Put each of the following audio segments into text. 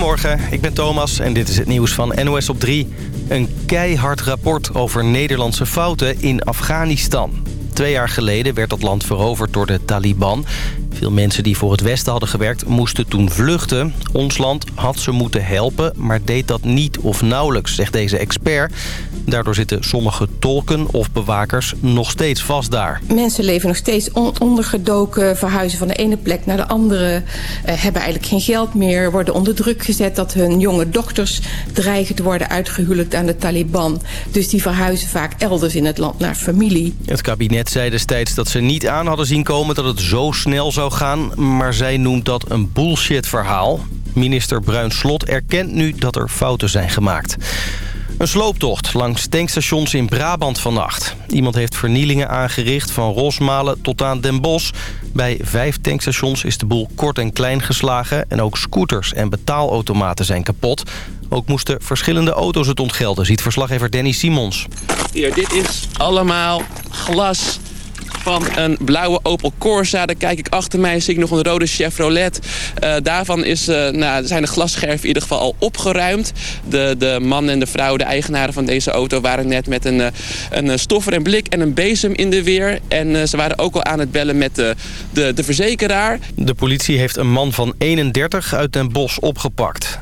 Goedemorgen, ik ben Thomas en dit is het nieuws van NOS op 3. Een keihard rapport over Nederlandse fouten in Afghanistan. Twee jaar geleden werd dat land veroverd door de Taliban. Veel mensen die voor het Westen hadden gewerkt moesten toen vluchten. Ons land had ze moeten helpen, maar deed dat niet of nauwelijks, zegt deze expert. Daardoor zitten sommige tolken of bewakers nog steeds vast daar. Mensen leven nog steeds ondergedoken, verhuizen van de ene plek naar de andere... Uh, hebben eigenlijk geen geld meer, worden onder druk gezet... dat hun jonge dochters dreigen te worden uitgehuwelijkd aan de Taliban. Dus die verhuizen vaak elders in het land naar familie. Het kabinet zei destijds dat ze niet aan hadden zien komen dat het zo snel zou gaan... maar zij noemt dat een bullshit verhaal. Minister Bruin Slot erkent nu dat er fouten zijn gemaakt. Een slooptocht langs tankstations in Brabant vannacht. Iemand heeft vernielingen aangericht van Rosmalen tot aan Den Bosch. Bij vijf tankstations is de boel kort en klein geslagen... en ook scooters en betaalautomaten zijn kapot. Ook moesten verschillende auto's het ontgelden, ziet verslaggever Danny Simons. Hier, dit is allemaal glas van een blauwe Opel Corsa. Daar kijk ik achter mij, zie ik nog een rode Chevrolet. Uh, daarvan is, uh, nou, zijn de glasscherven in ieder geval al opgeruimd. De, de man en de vrouw, de eigenaren van deze auto... waren net met een, een stoffer en blik en een bezem in de weer. En ze waren ook al aan het bellen met de, de, de verzekeraar. De politie heeft een man van 31 uit Den Bosch opgepakt.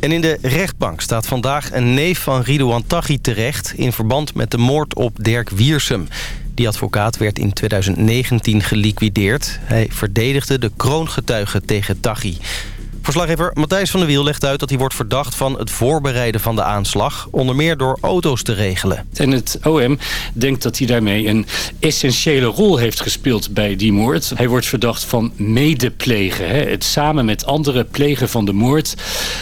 En in de rechtbank staat vandaag een neef van Ridouan Taghi terecht... in verband met de moord op Dirk Wiersum. Die advocaat werd in 2019 geliquideerd. Hij verdedigde de kroongetuigen tegen Taghi. Verslaggever Matthijs van der Wiel legt uit dat hij wordt verdacht van het voorbereiden van de aanslag. Onder meer door auto's te regelen. En het OM denkt dat hij daarmee een essentiële rol heeft gespeeld bij die moord. Hij wordt verdacht van medeplegen. Hè? Het samen met anderen plegen van de moord.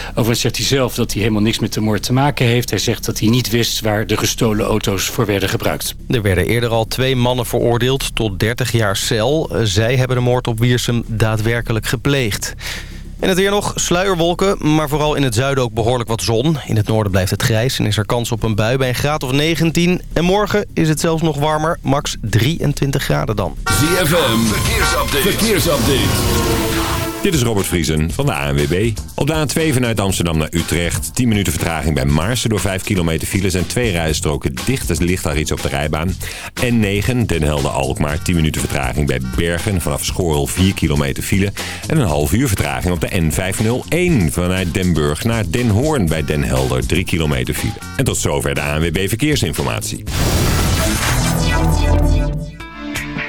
Overigens zegt hij zelf dat hij helemaal niks met de moord te maken heeft. Hij zegt dat hij niet wist waar de gestolen auto's voor werden gebruikt. Er werden eerder al twee mannen veroordeeld tot 30 jaar cel. Zij hebben de moord op Wiersum daadwerkelijk gepleegd. En het weer nog sluierwolken, maar vooral in het zuiden ook behoorlijk wat zon. In het noorden blijft het grijs en is er kans op een bui bij een graad of 19. En morgen is het zelfs nog warmer, max 23 graden dan. ZFM, verkeersupdate. verkeersupdate. Dit is Robert Vriesen van de ANWB. Op de A2 vanuit Amsterdam naar Utrecht. 10 minuten vertraging bij Maarsen door 5 kilometer files en twee rijstroken dicht. Er ligt daar iets op de rijbaan. N9 Den Helder-Alkmaar. 10 minuten vertraging bij Bergen. Vanaf Schorrel 4 kilometer file. En een half uur vertraging op de N501 vanuit Den Burg naar Den Hoorn bij Den Helder. 3 kilometer file. En tot zover de ANWB Verkeersinformatie.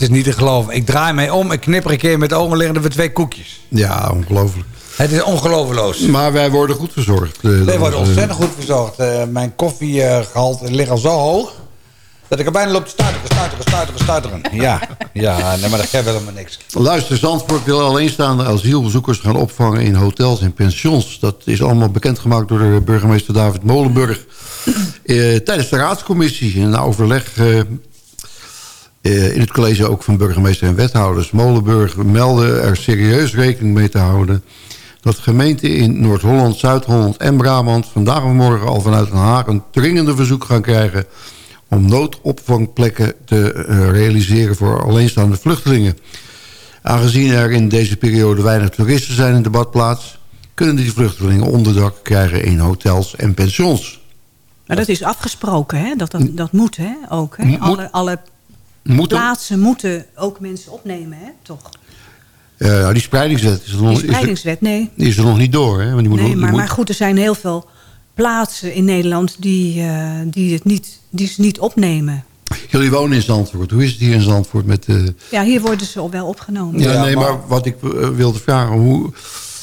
Het is, niet, te- geloven. Ik draai mij om, ik knipper een keer met de ogen liggen er weer twee koekjes. Ja, ongelooflijk. Het is ongelooflijk. Maar wij worden goed verzorgd. eh, Wij worden eh, ontzettend goed verzorgd. Eh, mijn koffiegehalte ligt al zo hoog... dat ik er bijna loop te stuiteren, stuiteren, stuiteren, stuiteren. Ja, ja nee, maar dat geeft helemaal niks. Luister, Zandvoort wil alleenstaande asielbezoekers gaan opvangen in hotels en pensions. Dat is allemaal bekendgemaakt door de burgemeester David Molenburg. Tijdens de raadscommissie in overleg eh, in het college ook van burgemeester en wethouders. Molenburg meldde er serieus rekening mee te houden... dat gemeenten in Noord-Holland, Zuid-Holland en Brabant... vandaag of morgen al vanuit Den Haag een dringende verzoek gaan krijgen... om noodopvangplekken te eh, realiseren voor alleenstaande vluchtelingen. Aangezien er in deze periode weinig toeristen zijn in de badplaats... kunnen die vluchtelingen onderdak krijgen in hotels en pensions. Maar dat is afgesproken, hè? Dat, dat, dat moet, hè? Ook, hè? Alle, alle Moet er- plaatsen moeten ook mensen opnemen, hè? Toch? Nou, die spreidingswet is er, nog, Die is, er, spreidingswet, nee. die is er nog niet door. Hè? Want die moet Nee, nog- die maar, moet- maar goed, er zijn heel veel plaatsen in Nederland die, eh, die, het niet, die ze niet opnemen. Jullie wonen in Zandvoort. Hoe is het hier in Zandvoort met... eh, Ja, hier worden ze al wel opgenomen. ja, Ja, nee, maar, maar- wat ik eh, wilde vragen... Hoe,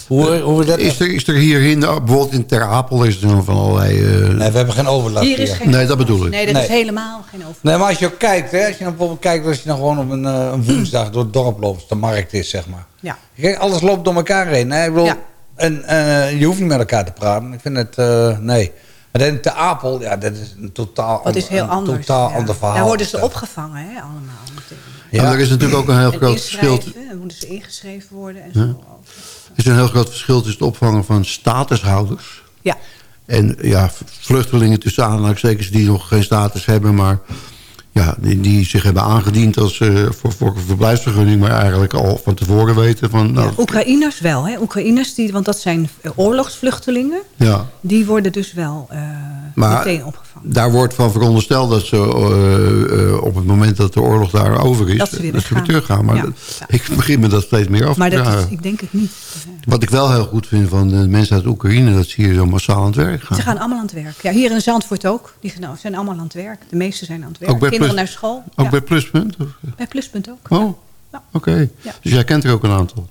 Hoe, hoe dat is, er, is er hierheen, nou, bijvoorbeeld in Ter Apel... is er van allerlei... eh, Nee, we hebben geen overlast Hier is geen Nee, dat bedoel ik. Nee, dat Nee. is helemaal geen over. Nee, maar als je ook kijkt, hè, als je dan bijvoorbeeld kijkt... als je dan gewoon op een, eh, een woensdag door het dorp loopt... als de markt is, zeg maar. Ja. Kijk, alles loopt door elkaar heen. Nee, ik bedoel, Ja. en, eh, je hoeft niet met elkaar te praten. Ik vind het, eh, nee. Maar dan te Apel, ja, dat is een totaal, Dat is heel een anders. totaal ja. ander verhaal. Daar worden ze opgevangen, hè, allemaal. Ja. Ja. er is natuurlijk ook een heel En groot verschil... moeten ze ingeschreven worden en zo. Er is een heel groot verschil tussen het opvangen van statushouders... Ja, En ja, vluchtelingen tussen aanhalingstekens die nog geen status hebben... maar ja, die, die zich hebben aangediend als, eh, voor, voor een verblijfsvergunning... maar eigenlijk al van tevoren weten van... Nou, Oekraïners wel, hè? Oekraïners, die, want dat zijn oorlogsvluchtelingen. ja, Die worden dus wel eh, Maar- meteen opgevangen. daar wordt van verondersteld dat ze eh, op het moment dat de oorlog daar over is... Dat ze weer weer weggaan. teruggaan. Maar Ja. dat- Ja. ik begin me dat steeds meer af Maar dat is, ik denk het niet. Wat ik wel heel goed vind van de mensen uit Oekraïne... dat ze hier zo massaal aan het werk gaan. Ze gaan allemaal aan het werk. Ja, hier in Zandvoort ook. Die gaan- zijn allemaal aan het werk. De meeste zijn aan het werk. Ook bij Kinderen Plus- naar school. Ook ja. bij Pluspunt? Of? Bij Pluspunt ook. Oh, Ja. oké. Dus jij kent er ook een aantal?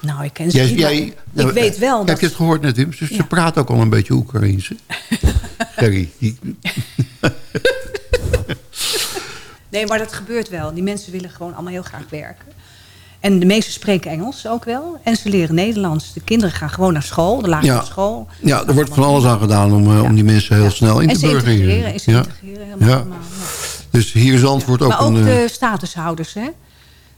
Nou, ik ken ze niet, maar ik weet wel Heb dat... je het gehoord net, Wim? Ze, praat ook al een beetje Oekraïens. hè? Gerry. die- Nee, maar dat gebeurt wel. Die mensen willen gewoon allemaal heel graag werken. En de meesten spreken Engels ook wel. En ze leren Nederlands. De kinderen gaan gewoon naar school, de lagere Ja. school. Ja, er wordt van alles aan gedaan om, eh, om die mensen heel snel in en te ze burgeren. integreren, en ze integreren helemaal Ja. allemaal. ja. Dus hier is antwoord ook maar ook een... eh, de statushouders, hè?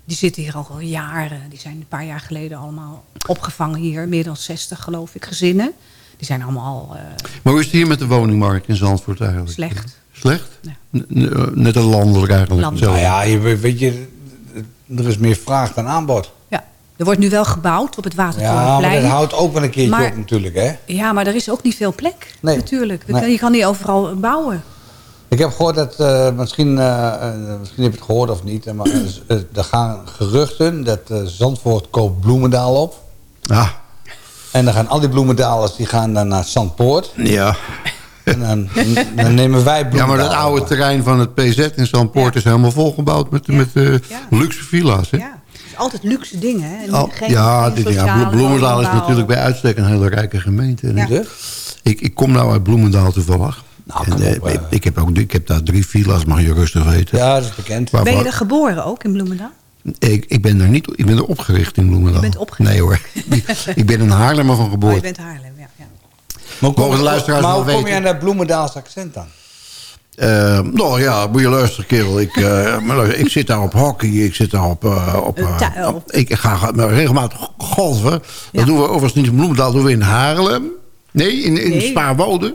Die zitten hier al jaren. Die zijn een paar jaar geleden allemaal opgevangen hier. Meer dan 60, geloof ik, gezinnen. Die zijn allemaal al eh, Maar hoe is het hier met de woningmarkt in Zandvoort eigenlijk? slecht. Slecht? Ja. N- Net een landelijk eigenlijk. Landelijk. Nou ja, je, weet je, er is meer vraag dan aanbod. Ja. Er wordt nu wel gebouwd op het Ja, maar Watertorenplein. dat houdt ook wel een keertje Maar- op natuurlijk, hè. Ja, maar er is ook niet veel plek. Nee. Natuurlijk. Nee. Je kan niet overal bouwen. Ik heb gehoord dat, eh, misschien, eh, eh, misschien heb je het gehoord of niet, maar er gaan geruchten dat eh, Zandvoort koopt Bloemendaal op. Ah, En dan gaan al die bloemendalers die gaan dan naar Zandpoort. ja. En dan, dan nemen wij ja, bloemendaal maar dat oude over. terrein van het PZ in Zandpoort Ja. is helemaal volgebouwd met, Ja. met eh, Ja. luxe villa's. Hè? Ja. Het is altijd luxe dingen. Hè? Al- geen- ja, geen dit, ja, Bloemendaal is natuurlijk bij uitstek een hele rijke gemeente. Ja. Ik, ik kom nou uit Bloemendaal toevallig. Nou, En, eh, op, eh. ik, heb ook, ik heb daar drie villa's, mag je rustig weten. Ja, dat is bekend. Waarvan- Ben je er geboren ook in Bloemendaal? ik, ik ben er niet, ik ben er opgericht in Bloemendaal. Je bent opgericht? Nee hoor. ik ben een Haarlemmer van Oh, je bent Haarlem, ja. ja. Maar hoe Mogen de luisteraars maar hoe kom je aan dat Bloemendaals accent dan? Eh, nou ja, moet je luisteren, kerel. Ik, eh, luister, ik zit daar op hockey. Ik zit daar op... eh, op, ik ga ga- regelmatig golven. Ja. Dat doen we overigens niet in Bloemendaal. doen we in Haarlem. Nee, in, in Nee. Spaarwouden.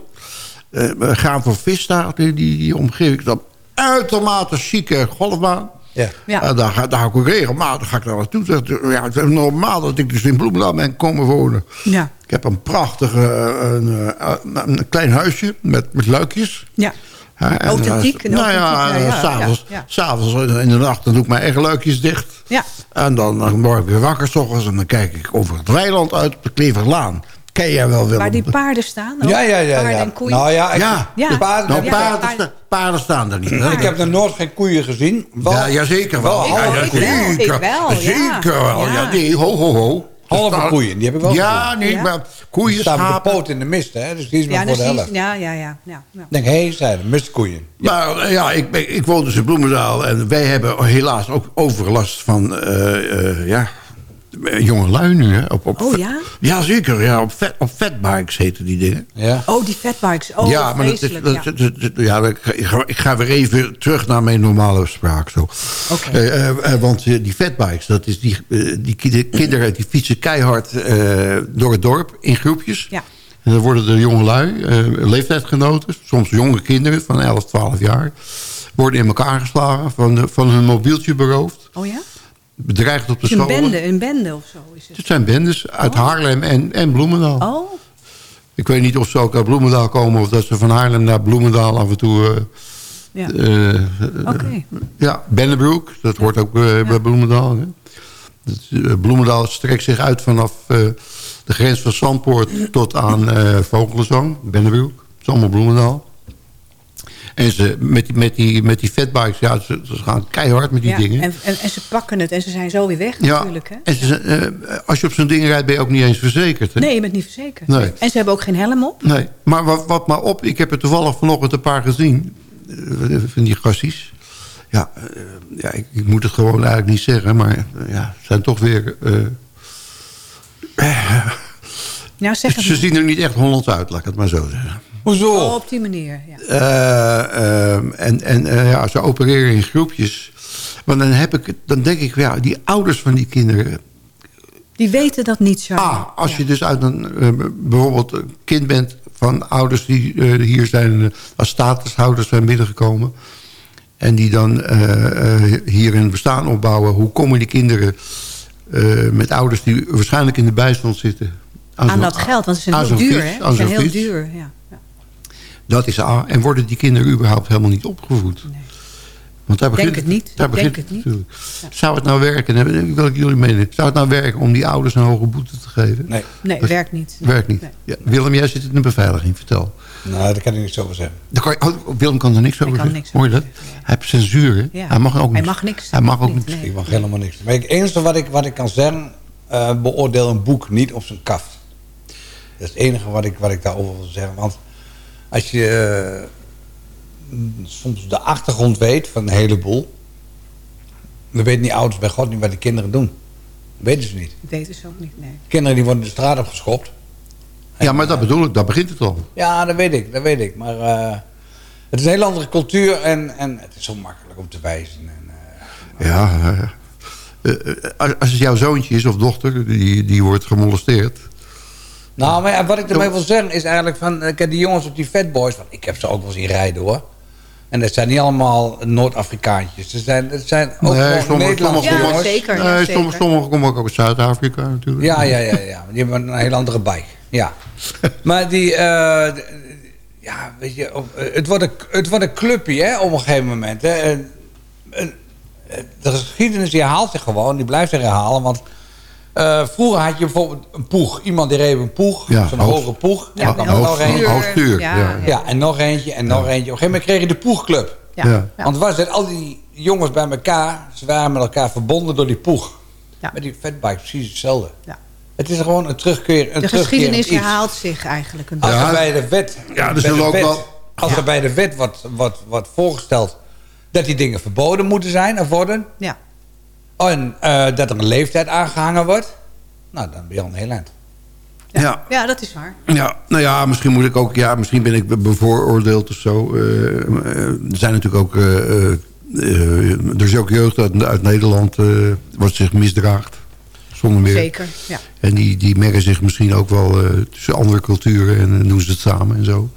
Eh, we gaan voor vis daar, die, die, die omgeving. Dat uitermate chique golfbaan. Ja. Ja. Eh, daar, ga, daar ga ik ook regelmatig ga ik daar naartoe. Zeg, Ja, het is normaal dat ik dus in Bloemendaal ben komen wonen. Ja. Ik heb een prachtige eh, een, eh, een klein huisje met, met luikjes. ja. Ja, en, Authentiek, eh, Nou ja, authentiek, ja, ja, s'avonds ja, ja. in de nacht dan doe ik mijn eigen luikjes dicht. Ja. En dan, dan word ik weer wakker s ochtends en dan kijk ik over het weiland uit op de Kleverlaan. Ken jij wel, Willem. Waar die paarden staan. ook. Ja, ja, ja. Paarden ja. en koeien. Nou ja, ik, Ja, Ja. de paarden, nou, paarden, paarden. sta- paarden staan er niet. hè? ik heb nog nooit geen koeien gezien. Wel, Ja, jazeker wel. wel ja, halve ja, ik wel, zeker. ik wel, ja. Zeker wel. Ja, nee, ho, ho, ho. Er halve staan- koeien, die heb ik wel Ja, gezien. nee, Ja. maar koeien, Die staan met de poot in de mist, hè? Dus die is maar Ja, voor de precies. helft. Ja, ja, ja. ja, denk, hé, hey, zeiden mistkoeien. Maar eh, ja, ik, ik woon dus in Bloemendaal. En wij hebben helaas ook overlast van eh, eh, ja, jonge lui nu. Hè, op, op Oh, ja? Ja, zeker. Ja, op, vet, op fatbikes heten die dingen. Ja. Oh, die fatbikes. Oh, ja, maar dat is, dat, ja. dat- dat- dat- ja, ik, ga- ik, ga, weer even terug naar mijn normale spraak. Zo. Oké. Eh, eh, eh, want eh, die fatbikes, dat is die, eh, die ki- kinderen die fietsen keihard eh, door het dorp in groepjes. Ja. En dan worden de jonge lui, eh, leeftijdsgenoten, soms jonge kinderen van 11, 12 jaar... worden in elkaar geslagen, van, de- van hun mobieltje beroofd. Oh ja? Bedreigd op de Het is een bende, een bende of zo is het. Het zijn bendes uit Haarlem en, en Bloemendaal. Oh, Ik weet niet of ze ook uit Bloemendaal komen... of dat ze van Haarlem naar Bloemendaal af en toe... eh, ja. Oké. ja, Bennebroek, dat hoort ook bij, bij Bloemendaal. Hè? Dat, Bloemendaal strekt zich uit vanaf de grens van Zandpoort tot aan Vogelenzang, Bennebroek. Dat is allemaal Bloemendaal. En ze, met, die, met, die, met die fatbikes, ja, ze, ze gaan keihard met die ja. dingen. En, en, en ze pakken het en ze zijn zo weer weg ja, natuurlijk. Hè? en ze, eh, als je op zo'n ding rijdt, ben je ook niet eens verzekerd. Hè? Nee, je bent niet verzekerd. Nee. En ze hebben ook geen helm op. Nee, maar wat, wat maar op, ik heb er toevallig vanochtend een paar gezien. eh, Van die gassies. Ja, eh, ja ik, ik moet het gewoon eigenlijk niet zeggen. Maar ja, het zijn toch weer... Ja, zeg het ze maar. zien er niet echt Hollands uit, laat ik het maar zo zeggen. Hoezo? Oh, op die manier, ja. Eh, ehm, en en eh, ja, ze opereren in groepjes. Want dan, heb ik, dan denk ik, ja, die ouders van die kinderen... Die weten dat niet zo. Ah, als Ja. je dus uit een, eh, bijvoorbeeld een kind bent van ouders die eh, hier zijn, eh, als statushouders zijn binnengekomen. En die dan eh, eh, hier een bestaan opbouwen. Hoe komen die kinderen eh, met ouders die waarschijnlijk in de bijstand zitten? Aan zo'n- dat geld, want ze zijn aan heel duur, hè? aan Ze zijn heel duur, ja. Dat is A. En worden die kinderen überhaupt helemaal niet opgevoed? Nee. Want daar Denk begint het niet. Daar Denk begint het niet. natuurlijk. Zou het nou werken, en daar wil ik jullie meenemen. Zou het nou werken om die ouders een hoge boete te geven? Nee, Nee, Dat- werkt niet. Werkt niet. Nee. Ja, Willem, jij zit in de beveiliging, vertel. nou, daar kan ik niks over zeggen. Daar kan oh, Willem kan er niks over zeggen. niks Hoor je dat? over zeggen, ja. Hij heeft censuur, hè? Hij mag ook Hij niks. mag niks Hij mag ook niet, niks. nee. Ik mag helemaal niks. Maar het enige wat ik, wat ik kan zeggen, eh, beoordeel een boek niet op zijn kaft. Dat is het enige wat ik, wat ik daarover wil zeggen. Want als je eh, soms de achtergrond weet van een heleboel... dan weten die ouders bij God niet wat die kinderen doen. Dat weten ze niet. Dat weten ze ook niet, nee. Kinderen die worden de straat op geschopt. Ja, maar dat bedoel ik. Daar begint het al. Ja, dat weet ik, dat weet ik. Maar eh, het is een hele andere cultuur en, en het is zo makkelijk om te wijzen. En, eh, Ja. als- als het jouw zoontje is of dochter, die, die wordt gemolesteerd. Nou, maar ja, wat ik ermee wil zeggen is eigenlijk van... Ik heb die jongens op die fatboys, want ik heb ze ook wel zien rijden hoor. En dat zijn niet allemaal Noord-Afrikaantjes. Ze zijn, het zijn ook Nee, sommige- Nederlandse sommige- Ja, jongens. zeker. Nee, ja, sommige, zeker. sommigen komen ook uit Zuid-Afrika natuurlijk. Ja, ja, ja, ja. Die hebben een heel andere bike. Ja. maar die... eh, ja, weet je... eh, Het wordt een, het wordt een clubje, hè, op een gegeven moment. Hè. En- en- De geschiedenis die herhaalt zich gewoon. Die blijft zich herhalen, want... eh, vroeger had je bijvoorbeeld een poeg. Iemand die reed een poeg. Ja, Zo'n hoog- hoge poeg. Ja, En dan er nog hoog een. stuur. Hoogstuur, ja. Ja, Ja, en nog eentje en nog eentje. Op een gegeven moment kreeg je de poegclub. Ja. Want was het al die jongens bij elkaar, ze waren met elkaar verbonden door die poeg. Ja. Met die fatbike precies hetzelfde. Ja. Het is gewoon een terugkeer. Een De geschiedenis herhaalt zich eigenlijk een Als Ja. er bij de wet, Ja, bij zullen de ook wet- wel- als er bij de wet wordt, wordt, wordt voorgesteld dat die dingen verboden moeten zijn of worden. Ja. En eh, dat er een leeftijd aangehangen wordt. Nou, dan ben je al een heel eind. Ja. ja, dat is waar. Ja, nou ja, misschien moet ik ook, ja, misschien ben ik be- bevooroordeeld of zo. Eh, eh, er zijn natuurlijk ook, eh, eh, eh, er is ook jeugd uit, uit Nederland eh, wat zich misdraagt. Zonder meer. Zeker, ja. En die, die mengen zich misschien ook wel eh, tussen andere culturen en doen ze het samen en zo.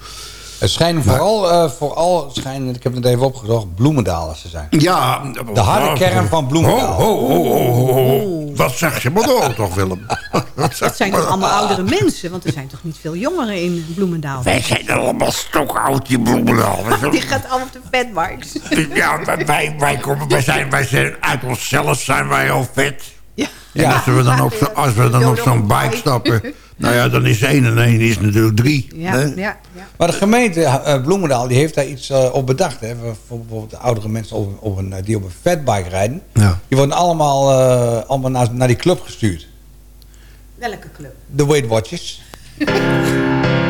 Het schijnen vooral, eh, vooral schijnen, ik heb het even opgezocht, bloemendalers te zijn. Ja. De harde kern van Bloemendaal. Ho, ho, ho, ho, ho, ho. Wat zeg je maar door toch, Willem? Dat zijn toch allemaal oudere mensen? Want er zijn toch niet veel jongeren in Bloemendaal? Wij zijn allemaal stokoud, die Bloemendaal. Die gaat allemaal op de fatbikes. Ja, wij, wij, komen, wij, zijn, wij zijn uit onszelf zijn wij al vet. Ja. En als we dan op, zo- als we dan op zo'n bike stappen, Nou ja, dan is één en één is natuurlijk drie. Ja, ja, ja, Maar de gemeente uh, Bloemendaal die heeft daar iets eh, op bedacht. Hè. Bijvoorbeeld de oudere mensen op, op een, eh, die op een fatbike rijden. Ja. Die worden allemaal, allemaal naar, naar die club gestuurd. Welke club? De Weight Watchers.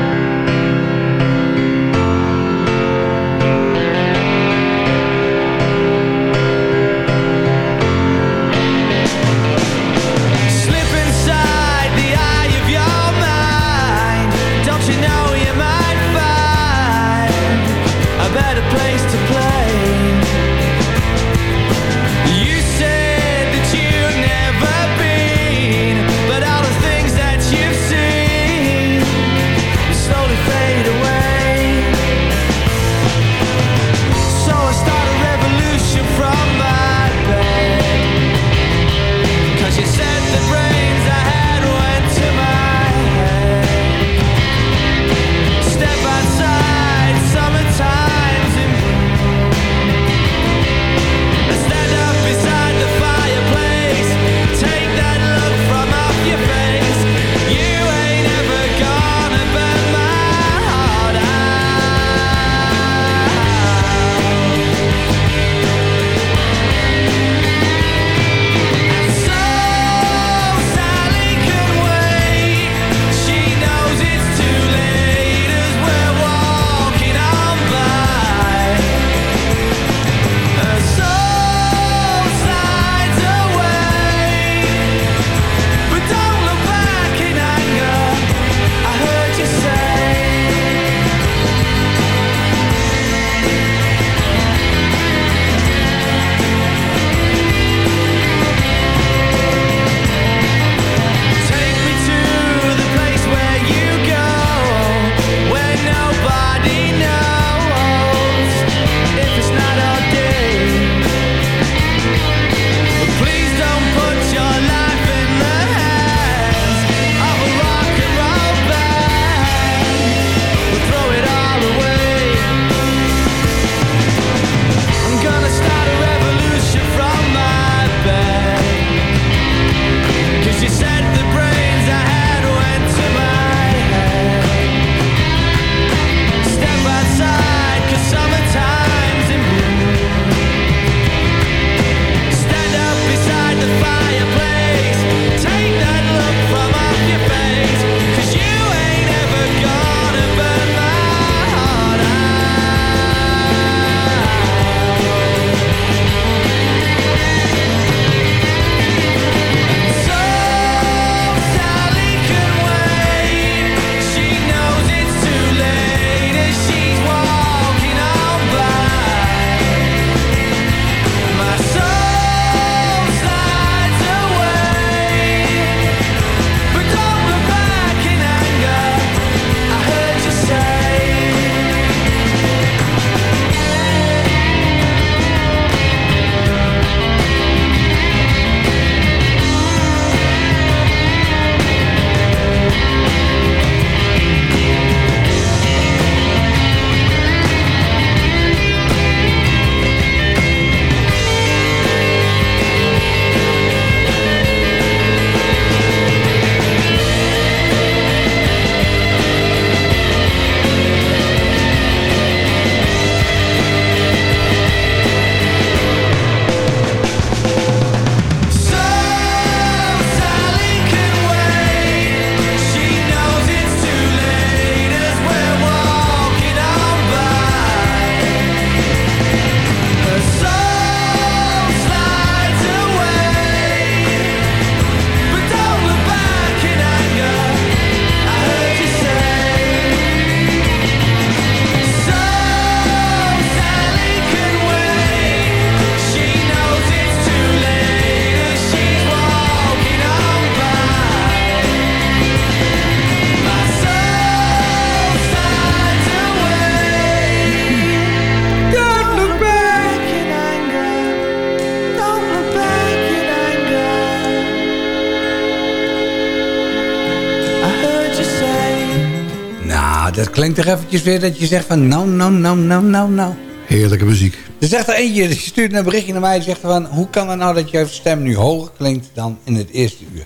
Denk toch eventjes weer dat je zegt van nou, nou, nou, nou, nou, nou. Heerlijke muziek. Er zegt er eentje, je stuurt een berichtje naar mij en zegt van... hoe kan het nou dat je stem nu hoger klinkt dan in het eerste uur?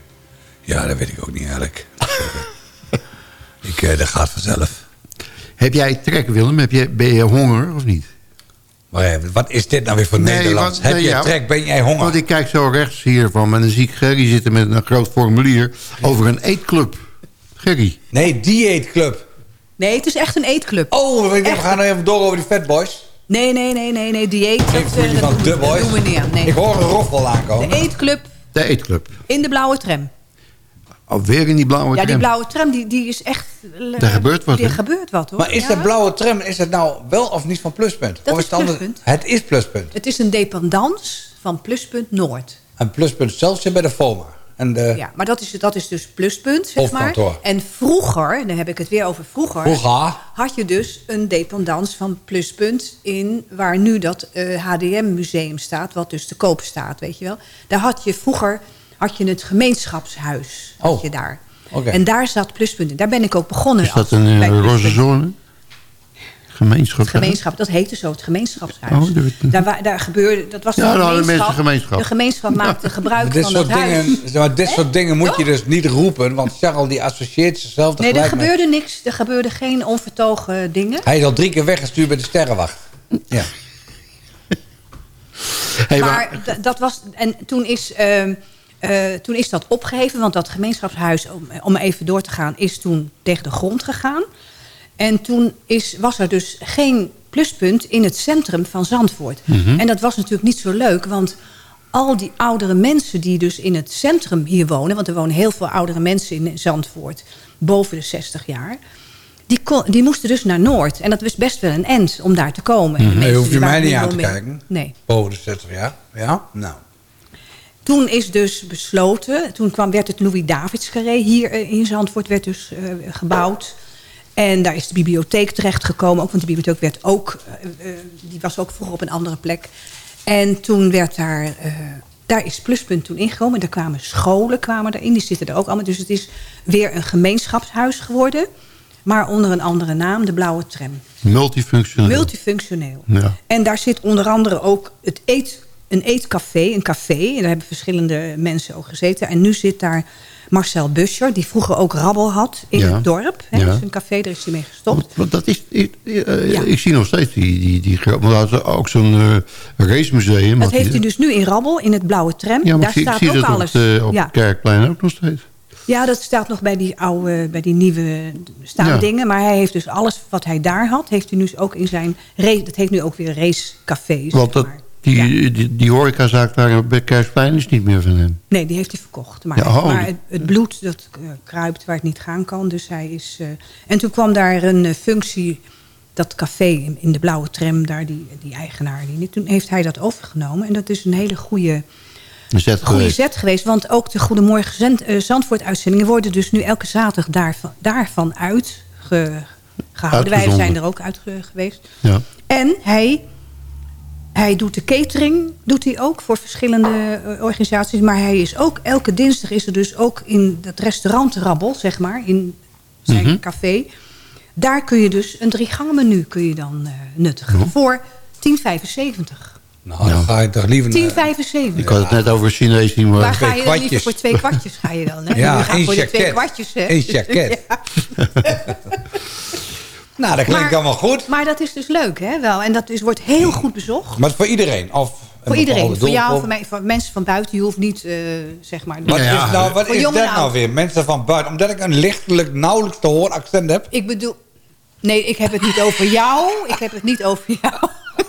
Ja, dat weet ik ook niet eigenlijk. ik, eh, dat gaat vanzelf. Heb jij trek, Willem? Heb jij, ben je honger of niet? Maar wat is dit nou weer voor Nederland? Nederlands? Heb je trek, ben jij honger? Want ik kijk zo rechts hiervan en dan zie ik Gerry zitten met een groot formulier... over een eetclub. Gerry. Nee, dieetclub. Nee, het is echt een eetclub. Oh, we, Echt. gaan nog even door over die fatboys. Nee, nee, nee, nee, nee. Dieet, Geen dat, familie eh, dat van doen, de we- dat boys. doen we niet aan. Nee. Ik hoor een roffel aankomen. De eetclub De eetclub. in de blauwe tram. Alweer in die blauwe Ja, die tram. blauwe tram die, die is echt... eh, Daar gebeurt wat, Er gebeurt wat, hoor. Maar is Ja. dat blauwe tram, is het nou wel of niet van Pluspunt? Dat of is het Pluspunt. Het is Pluspunt. Het is een dependance van Pluspunt Noord. En Pluspunt zelf zit bij de FOMA. En de, Ja, maar dat is, dat is dus pluspunt, zeg maar. En vroeger, dan heb ik het weer over vroeger... Vroeger. had je dus een dependance van pluspunt in... waar nu dat eh, HDM-museum staat, wat dus te koop staat, weet je wel. Daar had je vroeger had je het gemeenschapshuis had Oh, je daar. En daar zat pluspunt in. Daar ben ik ook begonnen. Is dat als- een eh, roze zone? Gemeenschap? Het gemeenschap, dat heette zo, het gemeenschapshuis. Oh, dat daar, daar gebeurde, dat was Ja, de gemeenschap. mensen gemeenschap. De gemeenschap maakte gebruik dit van soort dat huis. dingen, maar dit soort dingen moet je dus niet roepen. Want Charles die associeert zichzelf Nee, er met- gebeurde niks. Er gebeurden geen onvertogen dingen. Hij is al drie keer weggestuurd bij de sterrenwacht. Ja. Hey, maar- dat was. En toen is, ehm, eh, toen is dat opgeheven, want dat gemeenschapshuis, om, om even door te gaan, is toen tegen de grond gegaan. En toen is, was er dus geen pluspunt in het centrum van Zandvoort. Mhm. En dat was natuurlijk niet zo leuk, want al die oudere mensen die dus in het centrum hier wonen... want er wonen heel veel oudere mensen in Zandvoort, boven de 60 jaar... Die, kon- die moesten dus naar Noord. En dat was best wel een end om daar te komen. Nee, mensen hoef je mij niet aan te kijken. Nee. Boven de 60 jaar. Ja? Nou. Toen is dus besloten, toen kwam, werd het Louis Davids Carré hier eh, in Zandvoort werd dus eh, gebouwd. En daar is de bibliotheek terechtgekomen, ook want de bibliotheek werd ook, eh, eh, die was ook vroeger op een andere plek. En toen werd daar, eh, daar is Pluspunt toen ingekomen. En daar kwamen scholen kwamen erin, die zitten er ook allemaal. Dus het is weer een gemeenschapshuis geworden, maar onder een andere naam, de Blauwe Tram. Multifunctioneel. Multifunctioneel. Ja. En daar zit onder andere ook het eet, een eetcafé, een café. En daar hebben verschillende mensen ook gezeten. En nu zit daar Marcel Buscher, die vroeger ook Rabbel had in Ja. het dorp. Hè, Ja. Dus een café, daar is hij mee gestopt. Want, dat is, ik, eh, Ja. ik zie nog steeds die, die, die want had ook zo'n eh, racemuseum. Dat heeft hij dus nu in Rabbel, in het blauwe tram. Ja, maar daar ik staat zie ook dat alles. op ja. het Kerkplein ook nog steeds. ja, dat staat nog bij die oude, bij die nieuwe staan Ja. dingen. Maar hij heeft dus alles wat hij daar had, heeft hij nu ook in zijn... race- Dat heet nu ook weer racecafé. Want dat, maar. Die, die, die horecazaak daar bij Kerkplein is niet meer van hem. Nee, die heeft hij verkocht. Maar, Ja, oh, maar het, het bloed dat eh, kruipt waar het niet gaan kan. Dus hij is, eh, en toen kwam daar een eh, functie, dat café in, de blauwe tram, daar die, die eigenaar. Die, toen heeft hij dat overgenomen. En dat is een hele goede, Een zet goede geweest. zet geweest. Want ook de Goedemorgen Zand, eh, Zandvoort uitzendingen worden dus nu elke zaterdag daarvan, daarvan uit ge- gehouden. Wij zijn er ook uit ge- geweest. Ja. En hij, hij doet de catering, doet hij ook voor verschillende eh, organisaties. Maar hij is ook, elke dinsdag is er dus ook in dat restaurant Rabbel, zeg maar, in zijn Mhm. café. Daar kun je dus een drie gangen menu kun je dan eh, nuttigen. Voor 10,75. Nou, dan ga je toch liever... naar- 10,75. Ik had het net over Chinees niet maar Waar ga je dan liever voor twee kwartjes ga je dan? Hè? Ja, je gaat voor de twee kwartjes. Hè? Eén jacket. Ja. Nou, dat klinkt Maar- allemaal goed. Maar dat is dus leuk, hè? Wel. En dat is, wordt heel goed bezocht. Maar voor iedereen? Of Voor iedereen. Voor jou, voor, mij, voor mensen van buiten. Je hoeft niet, eh, zeg maar... Wat Ja. is, nou, wat Voor is dat nou oud. weer? Mensen van buiten. Omdat ik een lichtelijk nauwelijks te horen accent heb. Ik bedoel... Nee, ik heb het niet over jou. Ik heb het niet over jou.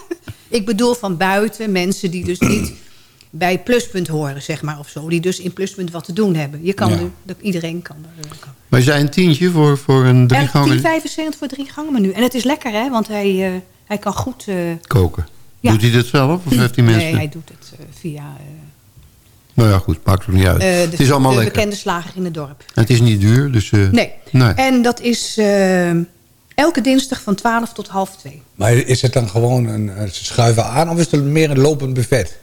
ik bedoel van buiten. Mensen die dus niet bij Pluspunt horen, zeg maar, of zo. Die dus in Pluspunt wat te doen hebben. Je kan Ja. er- dat iedereen kan er... kan. Maar je zei een tientje voor, voor een drie En gangen 10,75 voor drie gangen menu. En het is lekker, hè? Want hij, eh, hij kan goed... eh, koken. Ja. Doet hij dat zelf of heeft hij mensen? nee, hij doet het eh, via eh, Nou ja, goed, maakt het niet uit. eh, de, het is allemaal de lekker. bekende slager in het dorp. En het is niet duur, dus... eh, Nee. nee. En dat is eh, elke dinsdag van 12 tot half 2. Maar is het dan gewoon een, een ze schuiven aan of is het meer een lopend buffet?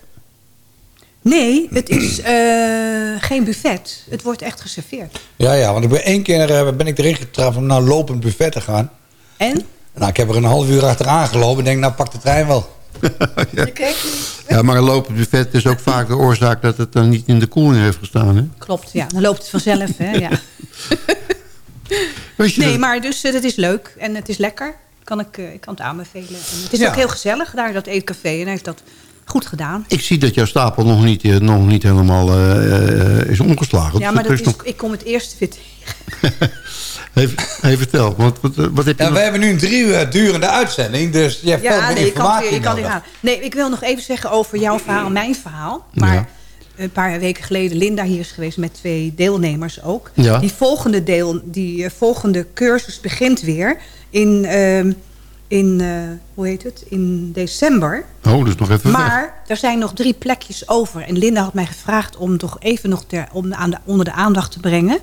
Nee, het is eh, geen buffet. Het wordt echt geserveerd. Ja, ja, want ik ben één keer eh, ben ik erin getrapt om naar een lopend buffet te gaan. En? Nou, ik heb er een half uur achteraan gelopen. Ik denk, nou pak de trein wel. Ja, maar een lopend buffet is ook vaak de oorzaak dat het dan niet in de koeling heeft gestaan. Hè? Klopt, ja. Dan loopt het vanzelf, hè. Ja. Weet je Nee, dat- maar dus eh, het is leuk en het is lekker. Kan ik, eh, ik kan het aanbevelen. En het is Ja. ook heel gezellig daar, dat eetcafé. En hij heeft dat goed gedaan. Ik zie dat jouw stapel nog niet, eh, nog niet helemaal eh, eh, is omgeslagen. Ja, Dus maar dat is nog... ik kom het eerst weer tegen. Even, vertel, wat, wat, wat heb je Ja, nog- we hebben nu een drie uur durende uitzending, dus je hebt veel Ja, meer nee, je kan informatie je kan weer. Nee, ik wil nog even zeggen over jouw verhaal, mijn verhaal. Maar Ja. een paar weken geleden Linda hier is geweest met twee deelnemers ook. Ja. Die, volgende deel, die volgende cursus begint weer in, ehm, in eh, hoe heet het, in december. Oh, dus nog even weg. Maar er zijn nog drie plekjes over. En Linda had mij gevraagd om toch even nog ter, om aan de, onder de aandacht te brengen.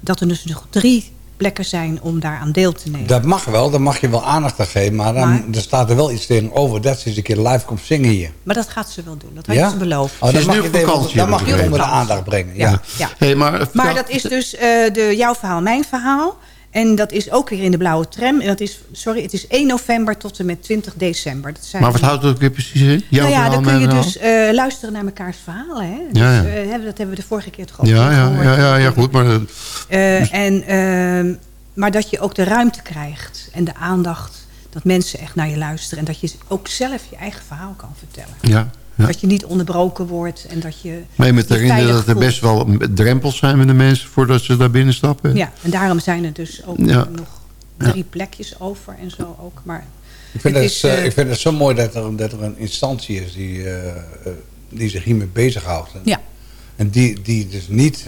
Dat er dus nog drie plekken zijn om daar aan deel te nemen. Dat mag wel, daar mag je wel aandacht aan geven. Maar, dan, Maar- er staat er wel iets tegenover dat ze eens een keer live komt zingen hier. Maar dat gaat ze wel doen. Dat had Ja? ze beloofd. Oh, is mag nu je dan mag je onder de aandacht brengen. Ja. Ja. ja. Hey, maar, Maar dat is dus eh, de jouw verhaal, mijn verhaal. En dat is ook weer in de blauwe tram. En dat is, sorry, het is 1 november tot en met 20 december. Dat zijn, Maar wat houdt het ook weer precies in? Jouw nou ja, dan kun je dus eh, luisteren naar mekaars verhalen. Hè? Dus, Ja, ja. eh, dat hebben we de vorige keer toch ook Ja, ja, ja, ja, ja, goed. Maar, eh, Eh, en, ehm, maar dat je ook de ruimte krijgt en de aandacht. Dat mensen echt naar je luisteren. En dat je ook zelf je eigen verhaal kan vertellen. ja, ja. Dat je niet onderbroken wordt. En dat je Maar je moet herinneren veilig dat er best wel drempels zijn met de mensen... voordat ze daar binnen stappen. Ja, en daarom zijn er dus ook Ja. nog drie plekjes over en zo ook. Maar Ik vind, het is, eh, ik vind het zo mooi dat er, dat er een instantie is die, eh, eh, die zich hiermee bezighoudt. En, Ja. en die, die dus niet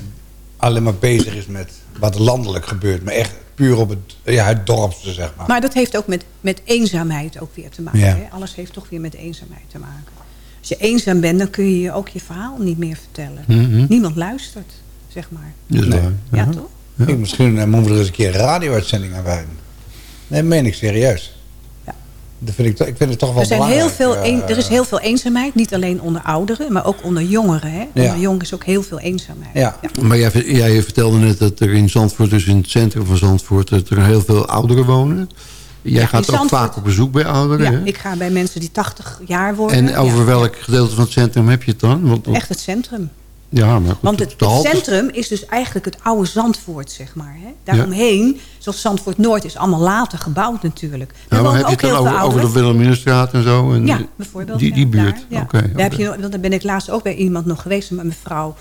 alleen maar bezig is met wat landelijk gebeurt, maar echt puur op het, ja, het dorpse, zeg maar. Maar dat heeft ook met, met eenzaamheid ook weer te maken. Ja. Hè? Alles heeft toch weer met eenzaamheid te maken. Als je eenzaam bent, dan kun je ook je verhaal niet meer vertellen. Mhm. Niemand luistert, zeg maar. Nee. waar. Ja, Ja. toch? Ik, misschien eh, moeten we er eens een keer een radio-uitzending aan wijden. Nee, meen ik serieus. Ja. Dat vind ik, ik vind het toch wel Er, zijn heel veel eh, een- er is heel veel eenzaamheid, niet alleen onder ouderen, maar ook onder jongeren. Hè? Ja. Onder jongeren is ook heel veel eenzaamheid. Ja. Maar jij, jij vertelde net dat er in Zandvoort, dus in het centrum van Zandvoort... dat er heel veel ouderen wonen. Jij Ja, gaat ook vaak op bezoek bij ouderen. Ja, hè? ik ga bij mensen die 80 jaar worden. En over Ja. welk gedeelte van het centrum heb je het dan? Want, Echt het centrum. Ja, maar goed, Want het, centrum is dus eigenlijk het oude Zandvoort, zeg maar. Hè? Daaromheen, zoals Zandvoort Noord, is allemaal later gebouwd natuurlijk. Ja, maar heb je het dan over, de Wilhelminastraat en zo? En Ja, bijvoorbeeld. Die, die buurt, daar, oké. Daar, heb je, daar ben ik laatst ook bij iemand nog geweest, een mevrouw...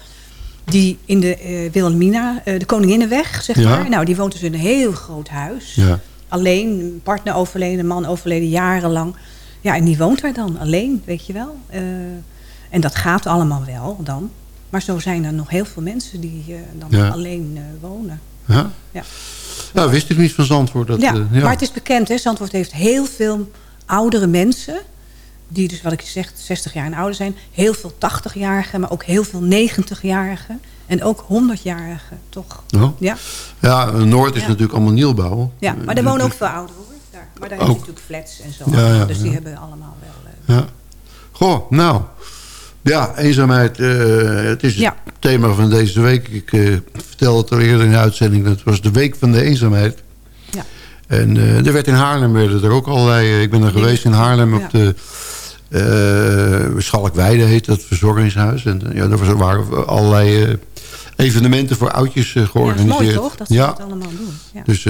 die in de eh Wilhelmina, eh, de Koninginnenweg, zeg maar... nou, die woont dus in een heel groot huis. Ja. Alleen, een partner overleden, een man overleden jarenlang. Ja, en die woont daar dan alleen, weet je wel. Eh, en dat gaat allemaal wel dan. Maar zo zijn er nog heel veel mensen die eh, dan Ja. alleen eh, wonen. Ja? Ja. Nou, wist ik niet van Zandvoort. Dat, ja, ja. maar het is bekend, hè. Zandvoort heeft heel veel oudere mensen... die dus, wat ik zeg, 60 jaar en ouder zijn. Heel veel 80-jarigen, maar ook heel veel 90-jarigen. En ook 100-jarigen, toch? Oh. Ja, Ja, Noord is Ja. natuurlijk allemaal nieuwbouw. ja, maar er wonen ook veel ouderen, hoor. Daar. Maar daar heb je Ook. natuurlijk flats en zo. Ja, dus die hebben allemaal wel... eh, Ja. Goh, nou. Ja, eenzaamheid. eh, het is het thema van deze week. Ik eh, vertelde het al eerder in de uitzending. Dat was de week van de eenzaamheid. Ja. En er werd in Haarlem werden er ook allerlei... ik ben er geweest in Haarlem op de... eh Schalkweide heet dat verzorgingshuis. En ja, er was- waren allerlei eh, evenementen voor oudjes eh, Ja, dat is georganiseerd. mooi toch, dat ze ja. dat allemaal doen. Ja. Dus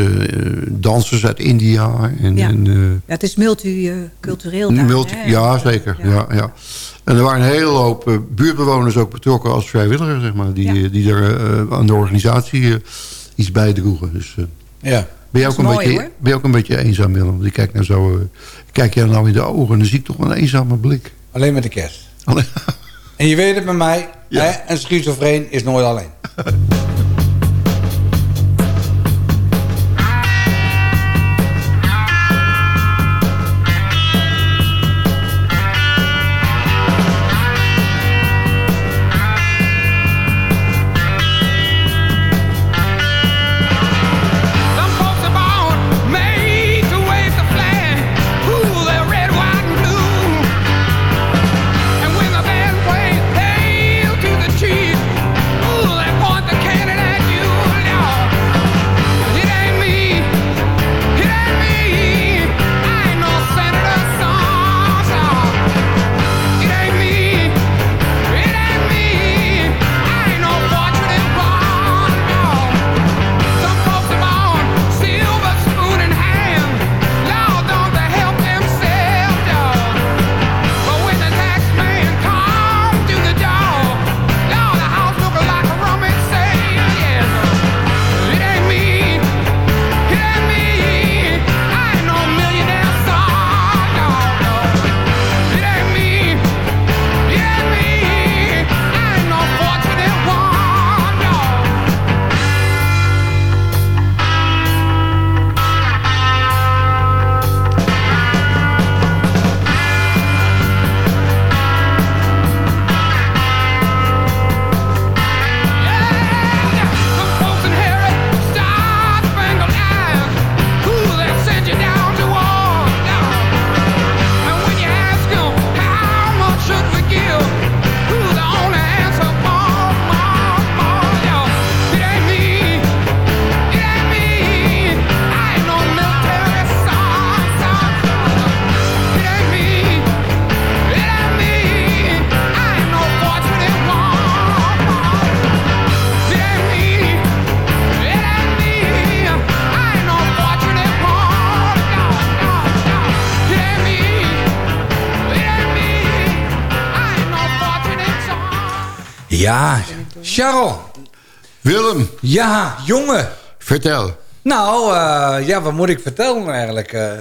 dansers uit India. En, Ja. en, eh, Ja, het is multicultureel daar. Multi- hè? ja, zeker. Ja. Ja, En er waren een hele hoop buurtbewoners ook betrokken als vrijwilliger, zeg maar. Die, Ja. die er eh, aan de organisatie iets bijdroegen. Dus, eh, Ja. Ben, je ook een mooi, beetje, hoor. ben je ook een beetje eenzaam, Willem? Want ik kijk nou zo... eh, ik kijk jou nou in de ogen en dan zie ik toch wel een eenzame blik. Alleen met de kerst. Alleen- En je weet het bij mij, Ja. hè, een schizofreen is nooit alleen. Ja, Charles. Willem, Ja, jongen. vertel. Nou, eh, ja, wat moet ik vertellen eigenlijk? Eh, eh,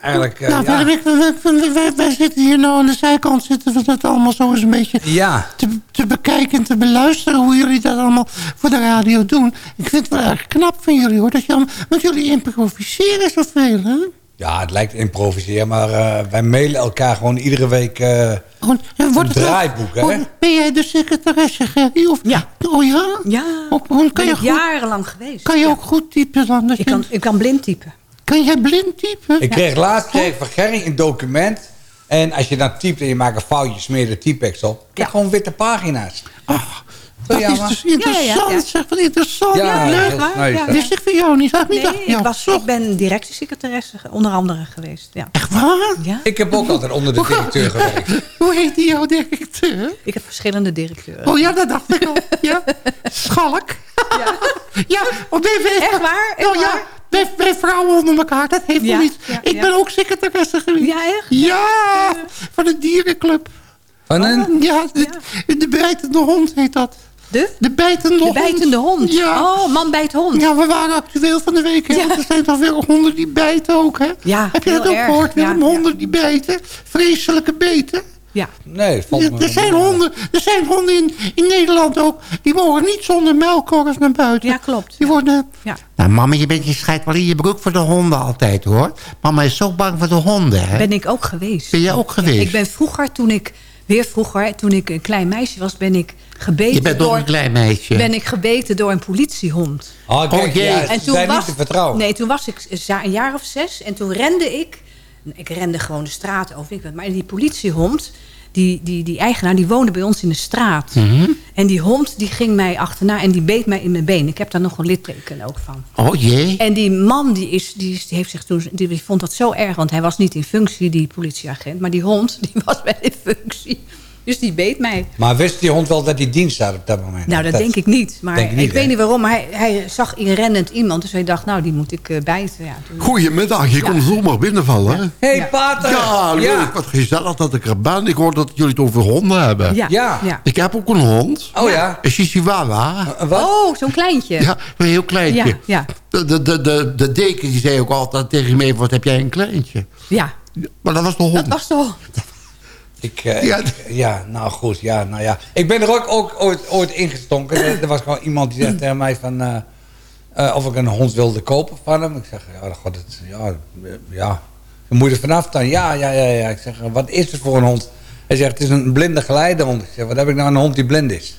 eigenlijk, nou, ja. Ik, wij, wij- wij- wij zitten hier nou aan de zijkant zitten we dat allemaal zo eens een beetje Ja. te, te bekijken en te beluisteren hoe jullie dat allemaal voor de radio doen. Ik vind het wel erg knap van jullie hoor, dat je allemaal, want jullie improviseren zoveel hè? Ja, het lijkt improviseren, maar eh, wij mailen elkaar gewoon iedere week eh, Gewoon, eh, een draaiboek, hè? Ben jij de secretaresse, Gerry? Of, Ja. Oh ja? Ja, Ook, kan ben je ik goed, jarenlang geweest. kan je Ja. ook goed typen dan? Ik kan, ik kan blind typen. kan jij blind typen? Ik kreeg laatst kreeg van Gerry een document. En als je dan typt en je maakt een foutje, smeer de typex op. Ik heb Ja. gewoon witte pagina's. Ach, dat is dus interessant, Ja, ja, ja. zeg. Wat interessant. Ja, leuk. waar, ja. Wist ik van jou niet. Had ik niet Nee, ik, was, ik ben directiesecretaresse onder andere geweest. Ja. Echt waar? Ja? Ik heb ook altijd onder de directeur gewerkt. Hoe heet die jouw directeur? Ik heb verschillende directeuren. Oh ja, dat dacht ik al. Ja. Schalk. Ja. ja, oh, wij, wij, Echt waar? Echt oh, ja, wij vrouwen onder elkaar, dat heeft Ja, wel iets. ja, ik ja. ben ook secretaresse geweest. Ja, echt? Ja, van de dierenclub. Van een, Ja, de, de bijtende hond heet dat. De? De bijtende De hond. bijtende hond. Ja. Oh, man bijt hond. Ja, we waren actueel van de week. Hè? Ja. Want er zijn toch weer honden die bijten ook, hè? Ja, Heb je dat ook erg. gehoord? Ja, Willem? ja. honden die bijten. Vreselijke beten. Ja. nee, valt Ja, me er, zijn honden, er zijn honden in, in Nederland ook. Die mogen niet zonder melkkorf naar buiten. Ja, klopt. Die worden... Ja. Nou, mama, je, bent, je schijt wel in je broek voor de honden altijd, hoor. Mama is zo bang voor de honden, hè? Ben ik ook geweest. Ben jij ook geweest? Ik ben vroeger, toen ik, weer vroeger, toen ik een klein meisje was, ben ik gebeten Je bent door... nog een klein meisje. Ben ik gebeten door een politiehond. Oh, kijk, Oh, jee. ja, En niet te vertrouwen. Nee, toen was ik een jaar of zes en toen rende ik. Ik rende gewoon de straat over. Ik weet, maar die politiehond, die, die, die eigenaar, die woonde bij ons in de straat. Mhm. En die hond die ging mij achterna en die beet mij in mijn been. Ik heb daar nog een litteken ook van. Oh jee. En die man die is, die, is- die heeft zich toen, die, die vond dat zo erg, want hij was niet in functie, die politieagent. Maar die hond, die was wel in functie. Dus die beet mij. Maar wist die hond wel dat hij dienst had op dat moment? Nou, dat denk ik niet. Maar ik niet, ik weet niet waarom. Maar hij, hij zag in rennend iemand. Dus hij dacht, nou, die moet ik eh, bijten. Ja, toen- Goedemiddag, je komt zomaar binnenvallen. hè? Hé, hey, Ja. pater! Ja, leuk. Ja. Wat gezellig dat ik er ben. Ik hoor dat jullie het over honden hebben. ja, Ja. ja. Ik heb ook een hond. Oh ja. Een chihuahua. Eh, Wat? Oh, zo'n kleintje. Ja, een heel kleintje. Ja, ja. De, de, de, de, de deken die zei ook altijd tegen me... wat heb jij een kleintje? Ja, Maar dat was de hond. dat was toch... Ik, eh, Ja. ik- ja, nou goed, ja, nou ja. Ik ben er ook, ook ooit, ooit ingestonken. Er, er was gewoon iemand die zegt tegen mij van... eh, eh, of ik een hond wilde kopen van hem. Ik zeg, ja, dan gaat het, ja, eh, ja. Dan moet je er vanaf dan. Ja, ja, ja, ja. Ik zeg, wat is het voor een hond? Hij zegt, het is een blinde geleidehond. Ik zeg, wat heb ik nou een hond die blind is?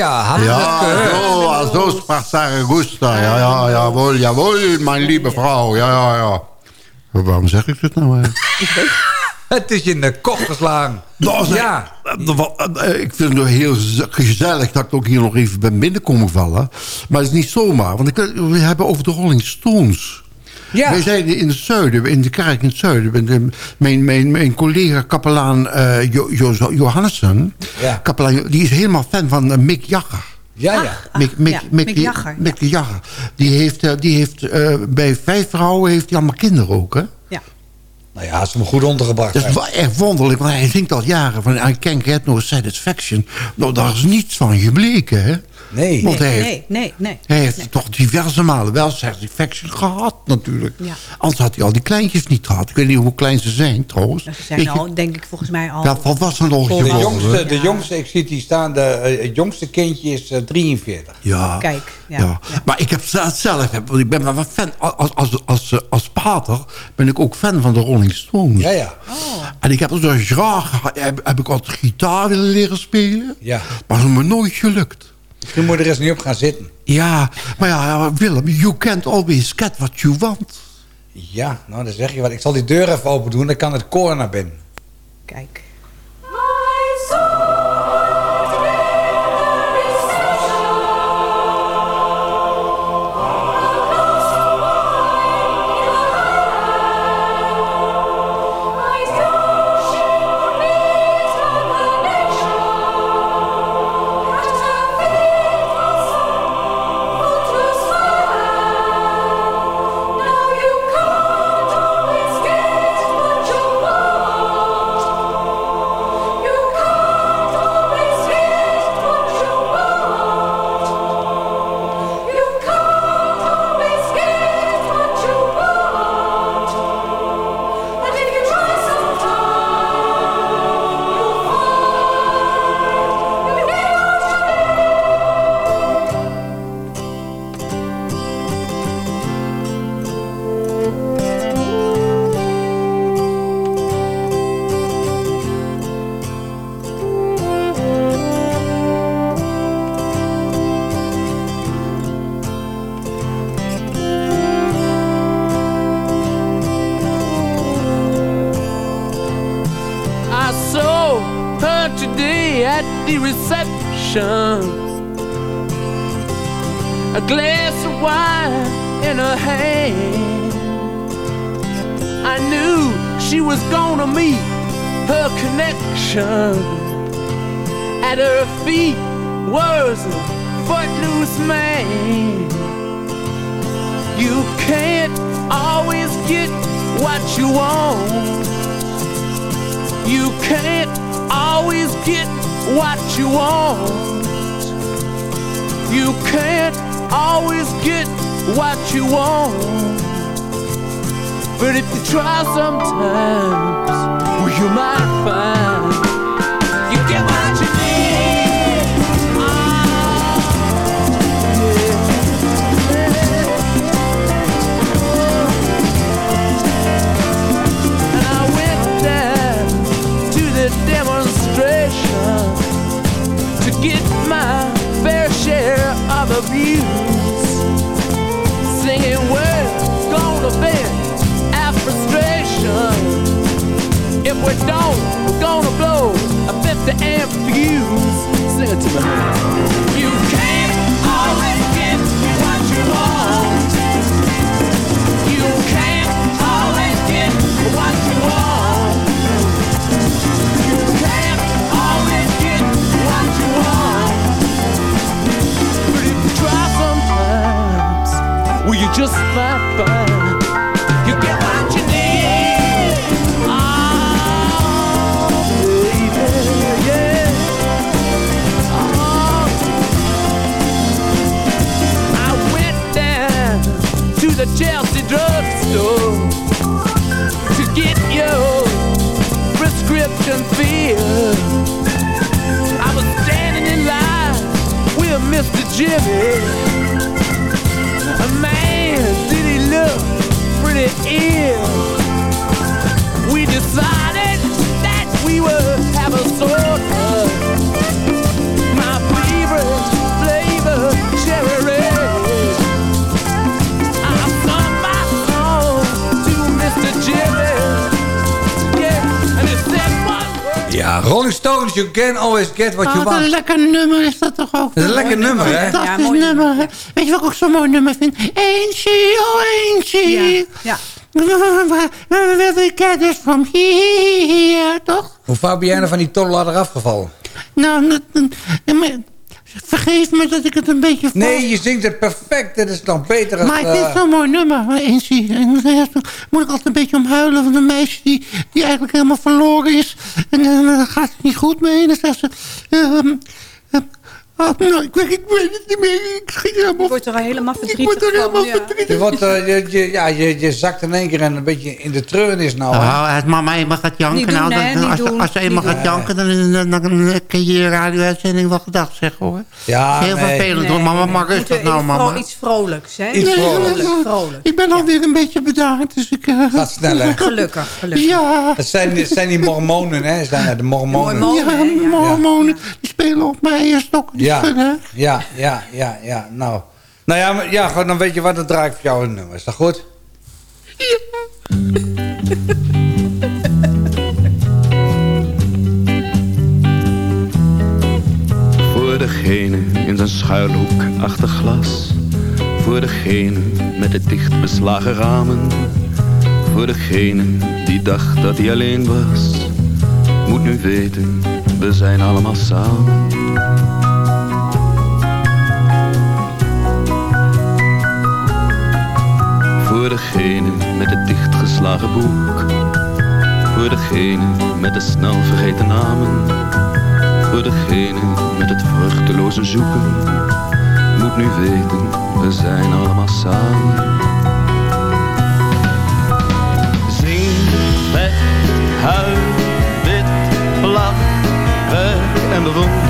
Ja, dat gehört? zo, sprak Saragusta. Ja, ja, jawohl, jawohl, mijn lieve vrouw. Ja, ja, ja. Waarom zeg ik dit nou? Het is in de kop geslagen. Is- ja. eh, eh, Ik vind het heel gezellig dat ik ook hier nog even ben binnenkomen vallen. Maar het is niet zomaar. Want ik, we hebben over de Rolling Stones. Ja. Wij zijn in het zuiden, in de kerk in het zuiden. met de- Mijn, mijn, mijn collega kapelaan eh, Jo- Jo- Johannessen, Ja. kapelaan, die is helemaal fan van eh, Mick Jagger. Ja, ja. Mick, Mick, ja, Mick, Mick die- Jagger, Mick de Jagger. Die heeft, eh, die heeft eh, bij vijf vrouwen heeft hij allemaal kinderen ook, hè? Ja. Nou ja, is hem goed ondergebracht. Dat is wel echt wonderlijk, want hij zingt al jaren van... I can't get no satisfaction. Nou, daar is niets van gebleken, hè? Nee. Want hij heeft, Nee, nee, nee. hij heeft toch diverse malen wel satisfaction gehad, natuurlijk. Ja. Anders had hij al die kleintjes niet gehad. Ik weet niet hoe klein ze zijn, trouwens. Nou, Ze zijn je, al, denk ik, volgens mij al... Ja, volwassen al De jongste, de jongste, ik zie die staan, de, eh, het jongste kindje is eh, 43. Ja. Kijk, ja. ja. Maar ik heb zelf, want ik ben wel een fan, als, als, als, als pater ben ik ook fan van de Rolling Stones. Ja, ja. En ik heb dus graag, heb, heb ik altijd gitaar willen leren spelen. Ja. Maar het is me nooit gelukt. Misschien moet je er eens niet op gaan zitten. Ja, maar ja, Willem, you can't always get what you want. Ja, nou dan zeg je wat. Ik zal die deur even open doen, dan kan het koor naar binnen. Kijk. A 50 amp fuse. Sing it to me. You can't always get what you want. You can't always get what you want. You can't always get what you want. But if you try sometimes, well, you just might the Chelsea drugstore to get your prescription filled. I was standing in line with Mr. Jimmy. Man, did he look pretty ill? We decided that we would have a soda. Ja, Rolling Stones, you can always get what you Oh, wat een want. lekker nummer is dat toch ook? Dat is een lekker nummer, hè? Fantastisch Ja, mooi nummer. hè? Weet je wat ik ook zo'n mooi nummer vind? Eentje, oh eentje. Ja. Where we get it from here, toch? Hoe vaak ben jij nou van die tolladder afgevallen? Nou, dat- dat- maar- vergeef me dat ik het een beetje... vals- Nee, je zingt het perfect. Dat is nog beter als... Maar vind eh, het zo'n mooi nummer. maar Eentje. En dan moet ik altijd een beetje om huilen van een meisje die, die eigenlijk helemaal verloren is. En dan eh, gaat het niet goed mee. En dan zegt ze... ehm, oh, nou, ik, weet, ik weet het niet meer. Ik schiet helemaal... Je wordt er helemaal Ik verdrietig word er helemaal van. Ja. verdrietig je, wordt, eh, je, je- ja, je, je zakt in één keer een beetje in de treurnis nou. Oh, als mama eenmaal gaat janken, doen, nou, dan, als, doen. als ze eenmaal gaat janken, dan, dan, dan, dan kun je je radio-uitzending wel gedacht zeggen, hoor. Ja, Heel nee. vervelend, hoor. Mama, maar We rustig nou, vooral mama. iets vrolijks, hè? Iets vrolijks. vrolijk. vrolijk. Ik ben alweer een beetje bedaard, dus ik... Gaat sneller. Gelukkig, gelukkig. Ja, Dat zijn, dat zijn die mormonen, hè? Zijn de mormonen. Mormonen. ja, de ja. hormonen, die spelen op mijn eierstokken. Ja, ja, ja, ja, ja. Nou, nou ja, maar, ja goed, dan weet je wat, dan draai ik voor jou een nummer. Is dat goed? Voor degene in zijn schuilhoek achter glas. Voor degene met de dicht beslagen ramen. Voor degene die dacht dat hij alleen was. Moet nu weten, we zijn allemaal samen. Voor degene met het dichtgeslagen boek. Voor degene met de snel vergeten namen. Voor degene met het vruchteloze zoeken. Moet nu weten, we zijn allemaal samen. Zing, weg, huil, wit, lach, werk en bewonder.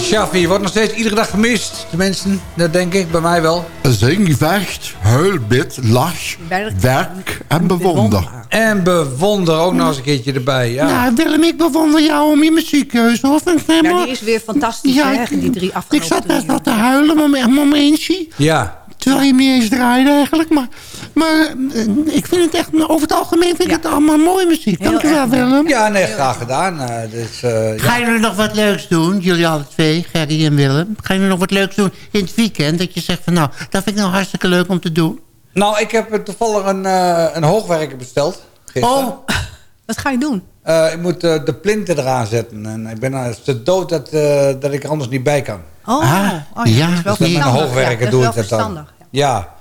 Shaffi wordt nog steeds iedere dag gemist. Tenminste, dat denk ik, bij mij wel. Zing, vecht, huil, bid, lach, Werk- werk en bewonder. En bewonder ook nog eens een keertje erbij. Ja. Nou, Willem, ik bewonder jou om je muziekkeuze. Hoor. Vind ik Ja, die is weer fantastisch, Ja, hè? ik- Die drie Ik afgelopen zat best wel te huilen, mom- momentje. ja. Terwijl je hem niet eens draaide eigenlijk. Maar, maar eh, ik vind het echt, over het algemeen vind ik het allemaal mooie muziek. Dankjewel. Willem. Ja, nee, graag gedaan. Eh, dus, eh, ja. Gaan jullie nog wat leuks doen, jullie alle twee, Gerry en Willem? Gaan jullie nog wat leuks doen in het weekend? Dat je zegt van nou, dat vind ik nou hartstikke leuk om te doen. Nou, ik heb toevallig een, eh, een hoogwerker besteld. Gisteren. Oh, Wat ga je doen? Eh, ik moet de plinten eraan zetten. En ik ben uh, te dood dat, eh, dat ik er anders niet bij kan. Oh, Ah, oh ja, dat is wel dus met een Met een verstandig. hoogwerker ja, doe dat ik is dat wel dan. verstandig. Ja.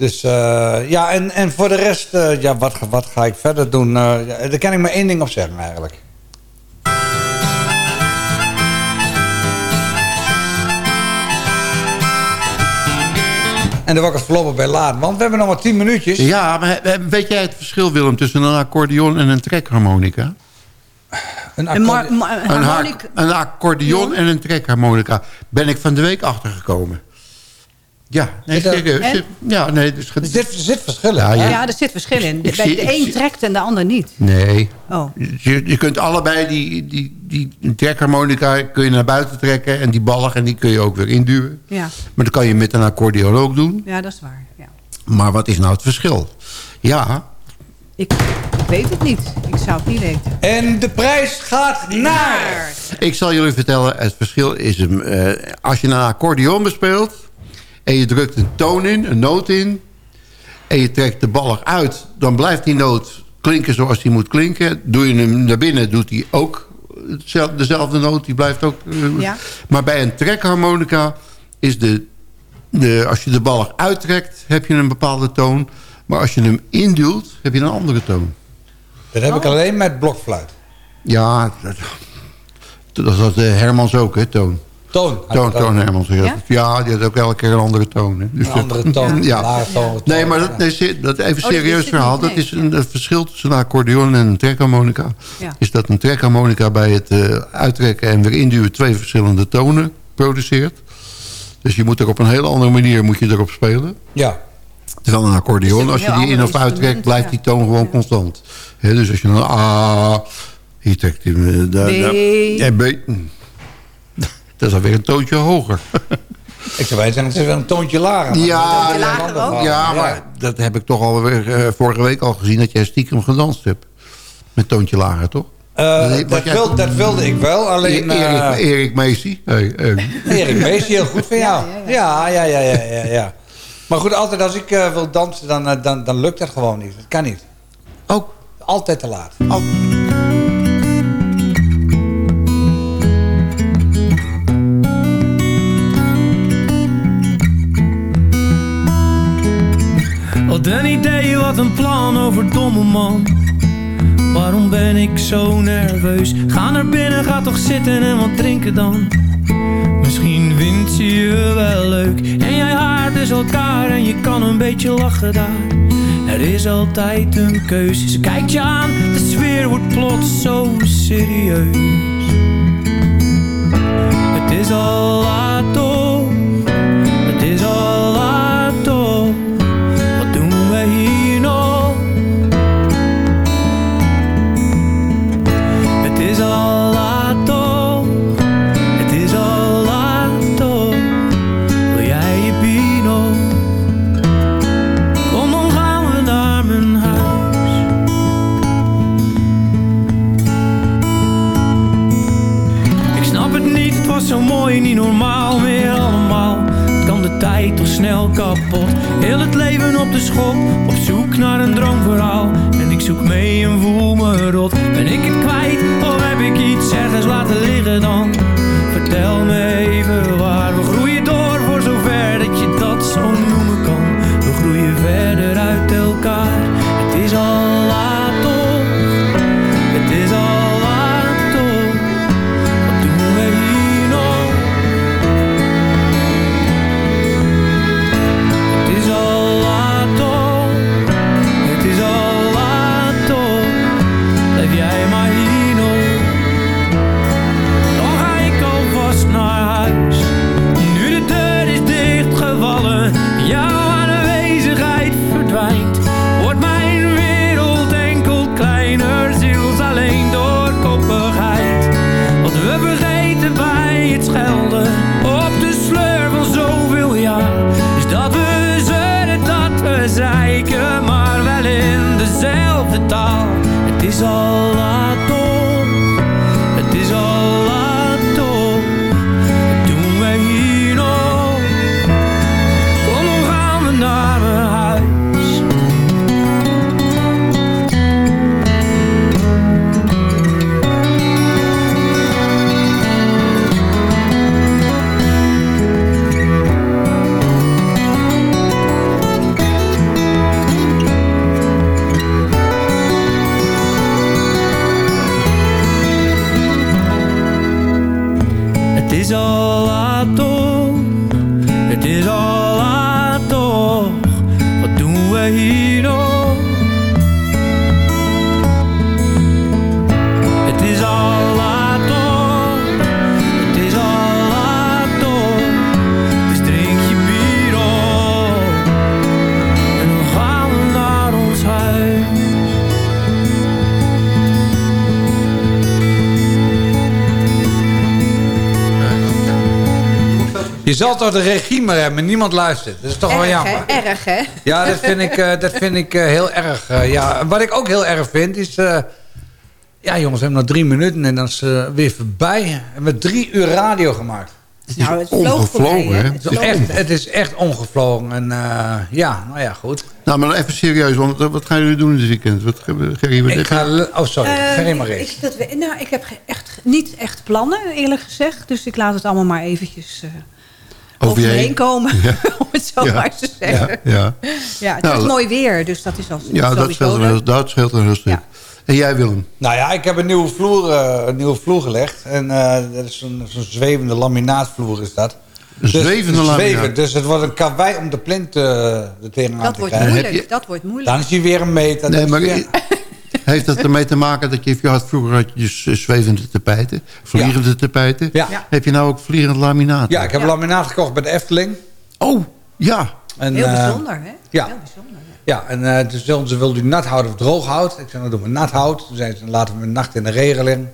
Dus eh, ja, en, en voor de rest, eh, ja, wat, wat ga ik verder doen? Eh, daar kan ik maar één ding op zeggen eigenlijk. En dan word ik het voorlopig bij laat. Want we hebben nog maar 10 minuutjes. Ja, maar weet jij het verschil, Willem, tussen een accordeon en een trekharmonica? Een accordeon- een een accordeon en een trekharmonica. Ben ik van de week achtergekomen. Ja, nee, serieus. En? Ja, nee, dus, Er zit, er zit verschil in. Ja, ja. Ja, er zit verschil in. Bij de ik een trekt en de ander niet. Nee. Oh. Je, je kunt allebei die, die, die trekharmonica kun je naar buiten trekken... en die ballig en die kun je ook weer induwen. Ja. Maar dat kan je met een accordeon ook doen. ja, dat is waar. Ja. Maar wat is nou het verschil? Ja, Ik, ik weet het niet. Ik zou het niet weten. En de prijs gaat naar... ik zal jullie vertellen... het verschil is hem... eh, als je een accordeon bespeelt... en je drukt een toon in, een noot in... en je trekt de ballig uit... dan blijft die noot klinken zoals die moet klinken. Doe je hem naar binnen, doet hij ook dezelfde noot. Die blijft ook... eh, Ja. Maar bij een trekharmonica is de, de... als je de ballig uittrekt, heb je een bepaalde toon... maar als je hem induwt, heb je een andere toon. Dat heb ik Oh. alleen met blokfluit. Ja, dat, dat had eh, Hermans ook, hè, Toon. Toon. Toon, Toon Hermans. Ja? Ja? die had ook elke keer een andere toon. Hè. Dus Een andere toon. Ja. Lage toon. Nee, maar dat, nee, dat even Oh, serieus verhaal. Dat is een, het verschil tussen een accordeon en een trekharmonica. Ja. Is dat een trekharmonica bij het eh, uittrekken en weer induwen... twee verschillende tonen produceert. Dus je moet er op een hele andere manier moet je erop spelen. Ja. Terwijl een accordeon, als je die in of uittrekt... blijft ja. die toon gewoon Ja. constant. Hè, dus als je een A... Hier trekt hij... eh, B. Ja, B. Dat is alweer een toontje hoger. Ik zou wijs zijn, het is wel een toontje lager. maar Ja, lager ook? Ja, maar dat heb ik toch alweer eh, vorige week al gezien... dat jij stiekem gedanst hebt. Met toontje lager, toch? Eh, Nee, dat, jij- wil, dat wilde ik wel, alleen... Erik, eh, Erik Meesie. Hey. Erik Mees, heel goed van jou. Ja, Ja, ja, ja, ja, ja. Maar goed, altijd als ik wil dansen, dan, dan, dan lukt dat gewoon niet. Dat kan niet. Oh, Altijd te laat. oh. Wat een idee, wat een plan over domme man. Waarom ben ik zo nerveus? Ga naar binnen, ga toch zitten en wat drinken dan. Misschien vindt ze je wel leuk. En jij haart dus elkaar en je kan een beetje lachen daar. Er is altijd een keus. Ze kijkt je aan, de sfeer wordt plots zo serieus. Het is al laat Heel het leven op de schop, op zoek naar een droomverhaal. En ik zoek mee en voel me rot. Ben ik het kwijt of heb ik iets ergens laten liggen dan? Je zal toch de regie maar hebben, niemand luistert. Dat is toch wel jammer. hè? Erg, hè? Ja, dat vind ik, eh, dat vind ik eh, heel erg. eh, ja. Wat ik ook heel erg vind is... eh, ja, jongens, we hebben nog drie minuten en dan is het weer voorbij. We hebben drie uur radio gemaakt. Nou, het vloog voorbij, hè? Het Het is, echt, het is echt ongevlogen. En eh, ja, nou ja, goed. Nou, maar even serieus, want wat gaan jullie doen dit weekend? Wat, wat Ik ga... Oh, sorry. Ga maar ik- eens. ik, dat we, nou, ik heb echt niet echt plannen, eerlijk gezegd. Dus ik laat het allemaal maar eventjes eh, over je heen. komen. om het zo Ja, maar te zeggen. ja, ja. Ja, het Nou, is mooi weer, dus dat is al Ja, dat scheelt, een, dat scheelt een stuk. En jij Willem? Nou ja, ik heb een nieuwe vloer, eh, een nieuwe vloer gelegd. En eh, dat is zo'n zo'n zwevende laminaatvloer is dat. Een zwevende dus, laminaat? zweven, dus het wordt een karwei om de plint eh er tegenaan Dat te wordt krijgen. moeilijk, dat wordt moeilijk. Dan is hij weer een meter. Nee, maar weer- heeft dat ermee te maken dat je, je had vroeger had je dus zwevende tapijten, vliegende tapijten. Ja. Heb je nou ook vliegend laminaat? Ja, ik heb laminaat gekocht bij de Efteling. Oh, ja. En, Heel eh, bijzonder, hè? ja. Heel bijzonder. Ja, en eh dus ze wilden u nat hout of droog hout. Ik zei, nou doen we nat hout. Toen zei ze, laten we een nacht in de regen liggen.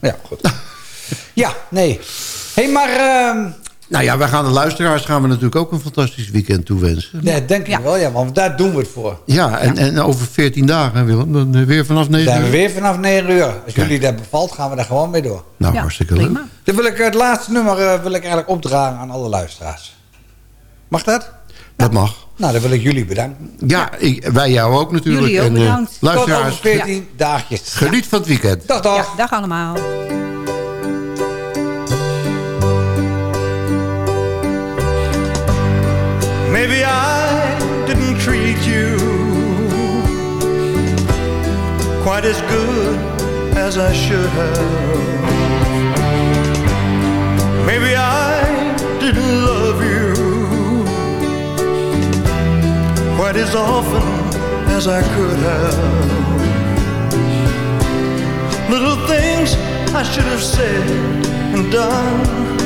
Ja, goed. ja, nee. Hé, hey, maar... ehm, Nou ja, wij gaan de luisteraars gaan we natuurlijk ook een fantastisch weekend toewensen. ja, denk ik wel, ja, want daar doen we het voor. Ja, en, en over 14 dagen, Willem, dan eh, weer vanaf 9 Dan zijn we uur. weer vanaf 9 uur. Als jullie dat bevalt, gaan we daar gewoon mee door. Nou, Ja, hartstikke leuk. Dan wil ik het laatste nummer eh, wil ik eigenlijk opdragen aan alle luisteraars. Mag dat? Dat mag. Nou, dan wil ik jullie bedanken. Ja, ik, wij jou ook natuurlijk. Jullie ook en, eh, bedankt. Tot over luisteraars, 14 dagjes. geniet van het weekend. Dag, dag. Ja, dag allemaal. Maybe I didn't treat you quite as good as I should have. Maybe I didn't love you quite as often as I could have. Little things I should have said and done.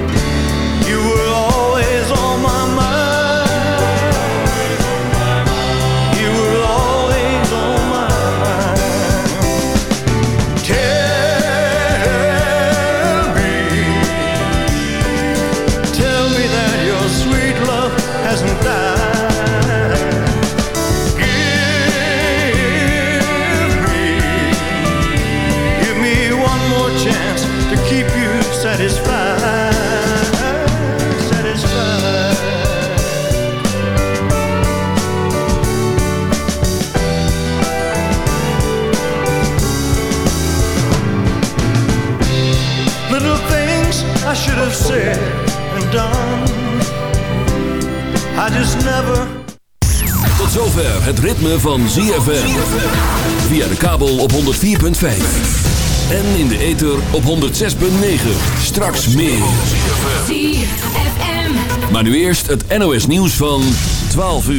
Have said and done. I just never Tot zover het ritme van ZFM. Via de kabel op 104.5. En in de ether op 106.9. Straks meer. ZFM. Maar nu eerst het NOS nieuws van 12 uur.